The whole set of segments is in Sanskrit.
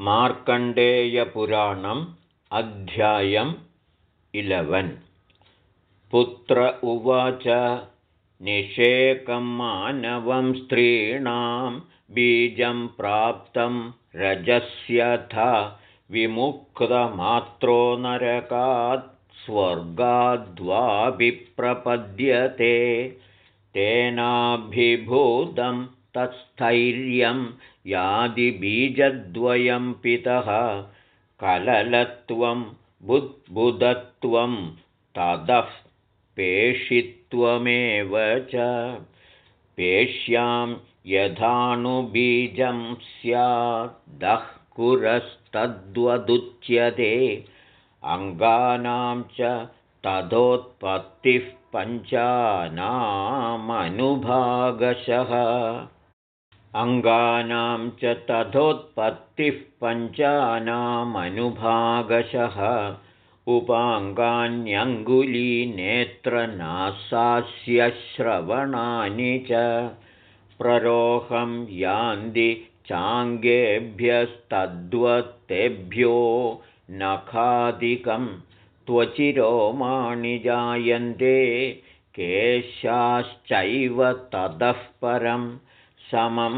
मार्कण्डेयपुराणम् अध्यायम् इलवन्। पुत्र उवाच निषेकं मानवं स्त्रीणां बीजं प्राप्तं रजस्यथ विमुक्तमात्रो नरकात् स्वर्गाद्वाभिप्रपद्यते तेनाभिभूतं तत्स्थैर्यं यादिबीजद्वयं पितः कललत्वं बुद्बुदत्वं ततः पेशित्वमेव च। पेश्यां यथाणुबीजं स्याद्दः कुरस्तद्वदुच्यते अङ्गानां च तथोत्पत्तिः पञ्चानामनुभागशः अङ्गानां च तथोत्पत्तिः पञ्चानामनुभागशः। उपाङ्गान्यङ्गुलीनेत्रनासास्यश्रवणानि च। प्ररोहं यान्ति चाङ्गेभ्यस्तद्वत्तेभ्यो नखादिकं। त्वचिरोमाणि जायन्ते केशाश्चैव ततः परम् समं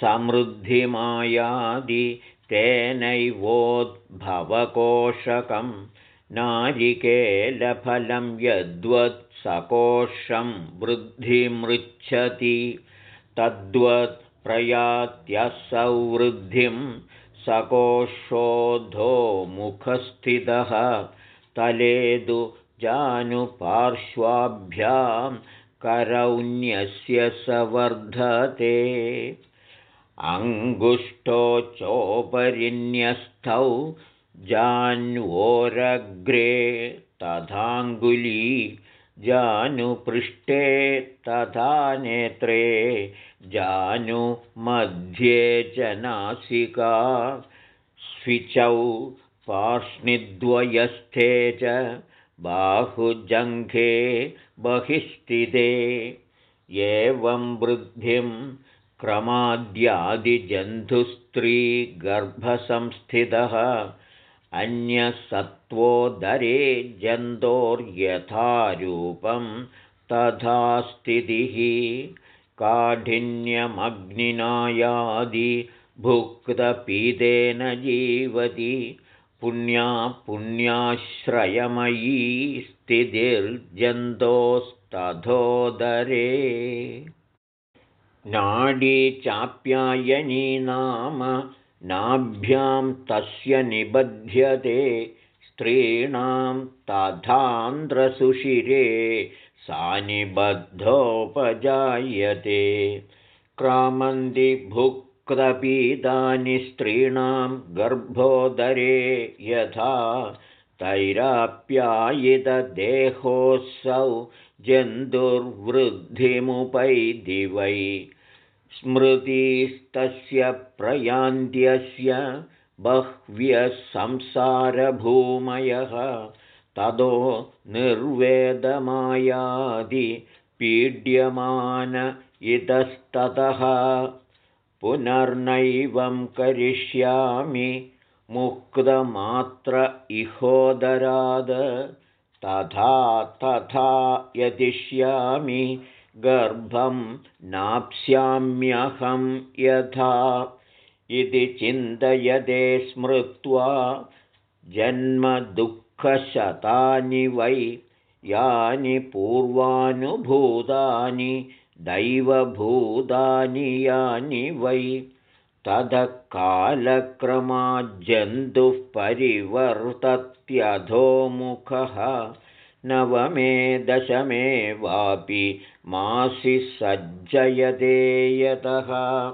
समृद्धिमायादि तेनैवोद्भवकोशकं नारिकेलफलं यद्वत्सकोशं वृद्धिमृच्छति तद्वत् प्रयात्यसौ वृद्धिं सकोशोऽधोमुखस्थितः तलेदु जानुपार्श्वाभ्यां करौण्यस्य स वर्धते अङ्गुष्ठोचोपरिन्यस्थौ जान्वोरग्रे तथाङ्गुली जानुपृष्ठे तथा नेत्रे जानुमध्ये च नासिका स्विचौ पार्ष्णिद्वयस्थे च बाहुजङ्घे बहिस्थिते एवं वृद्धिं क्रमाद्यादिजन्तुस्त्रीगर्भसंस्थितः अन्यसत्त्वोदरे जन्तोर्यथारूपं तथा स्थितिः। काठिन्यमग्निनायादिभुक्तपीतेन जीवति पुण्या पुण्याश्रयमयी स्थितिर्जन्तोस्तथोदरे। नाडी चाप्यायनी नाम नाभ्यां तस्य निबध्यते स्त्रीणां तथान्ध्रसुशिरे सा निबद्धोपजायते। क्रामन्दिभुक् क्तपीतानि स्त्रीणां गर्भोदरे यथा तैराप्यायितदेहोऽसौ जन्तुर्वृद्धिमुपैति वै। स्मृतिस्तस्य प्रयान्त्यस्य बह्व्यः संसारभूमयः ततो निर्वेदमायादि पीड्यमान इतस्ततः पुनर्नैवं करिष्यामि। मुक्तमात्र इहोदराद। तथा तथा यदिष्यामि। गर्भं नाप्स्याम्यहं यथा। इति चिन्तयते स्मृत्वा जन्मदुःखशतानि वै यानि पूर्वानुभूतानि दैवभूतानि यानि वै ततः कालक्रमाज्जन्तुः परिवर्तत्यधोमुखः नवमे दशमे वापि मासि सज्जयते यतः।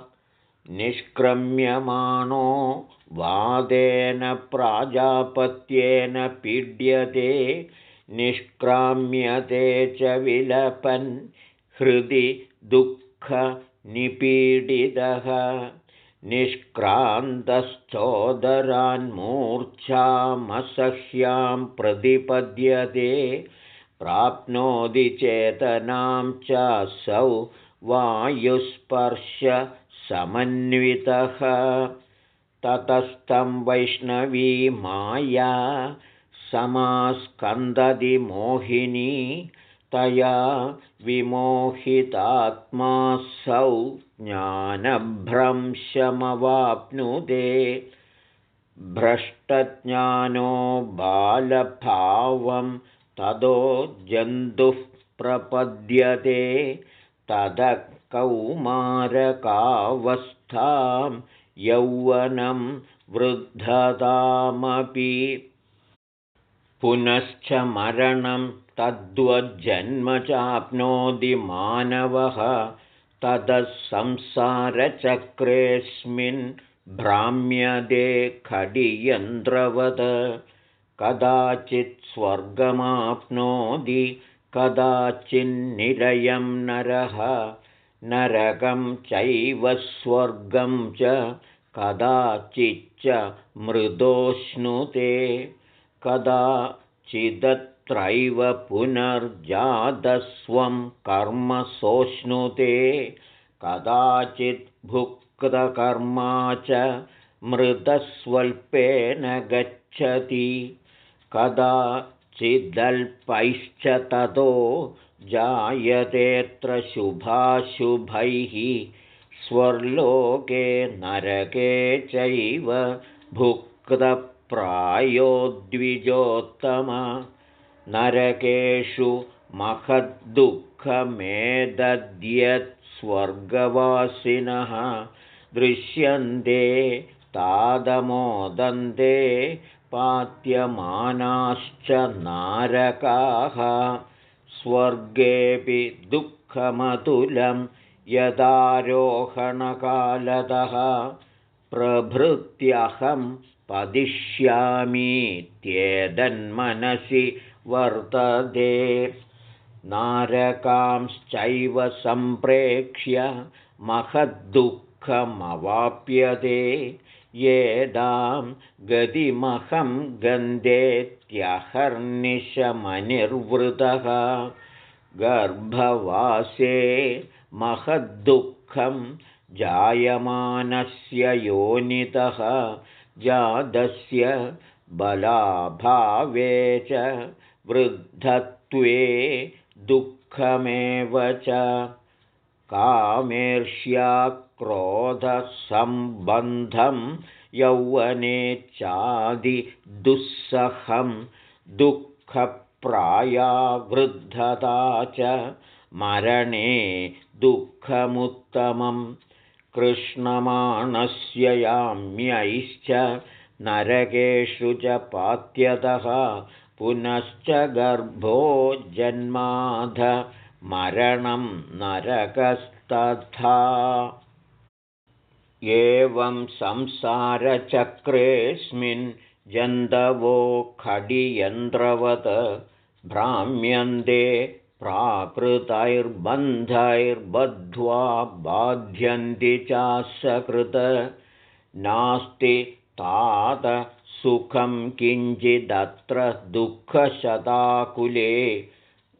निष्क्रम्यमाणो वादेन प्राजापत्येन पीड्यते निष्क्राम्यते च विलपन् हृदि दुःखनिपीडितः। निष्क्रान्तश्चोदरान्मूर्च्छामसह्यां प्रतिपद्यते। प्राप्नोति चेतनां चासौ वायुस्पर्शसमन्वितः। ततस्तं वैष्णवी माया समास्कन्दति मोहिनी तया विमोहितात्मासौ ज्ञानभ्रंशमवाप्नुते भ्रष्टज्ञानो बालभावं ततो जन्तुः प्रपद्यते। ततः कौमारकावस्थां यौवनं वृद्धतामपि। पुनश्च मरणं तद्वज्जन्म चाप्नोति मानवः। ततः संसारचक्रेऽस्मिन् भ्राम्यते खडियन्त्रवत् कदाचित् स्वर्गमाप्नोति कदाचिन्निरयं नरः। नरकं चैव स्वर्गं च कदाचिच्च मृदोष्णुते कदाचिदत्रैव पुनर्जातस्वं कर्म सोष्णुते कदाचित् भुक्तकर्मा च मृतस्वल्पेन गच्छति कदाचिदल्पैश्च ततो जायतेऽत्र शुभाशुभैः स्वर्लोके नरके चैव भुक्तप्रायो द्विजोत्तम नरकेषु महद्दुःखमेदद्यत्स्वर्गवासिनः दृश्यन्ते तादमोदन्ते पात्यमानाश्च नारकाः। स्वर्गेऽपि दुःखमतुलं यदारोहणकालतः प्रभृत्यहं पदिष्यामीत्येदन्मनसि वर्तते। नारकांश्चैव सम्प्रेक्ष्य महद्दुःखमवाप्यते। येदां गतिमहं गन्धेत्यहर्निशमनिर्वृतः। गर्भवासे महद्दुःखं जायमानस्य योनितः। जातस्य बलाभावे च वृद्धत्वे दुःखमेव च। कामेर्ष्याक्रोधसम्बन्धं यौवने चादिदुःसहं दुःखप्राया वृद्धता च। मरणे दुःखमुत्तमं कृष्णमाणस्य याम्यैश्च। नरकेषु च पात्यतः पुनश्च गर्भो जन्माध मरणं नरकस्तथा। एवं संसारचक्रेऽस्मिन् जन्तवो खडियन्त्रवत् भ्राम्यन्ते प्राकृतैर्बन्धैर्बद्ध्वा बाध्यन्ति चासकृत। नास्ति तात सुखं किञ्चिदत्र दुःखशताकुले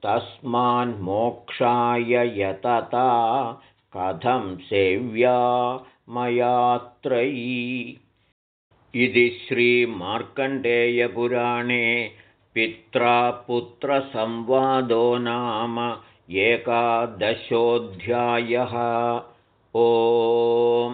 तस्मान्मोक्षाय यतता कथं सेव्या मयात्रयी इति श्रीमार्कण्डेयपुराणे पित्रा पुत्रसंवादो नाम एकादशोऽध्यायः। ओ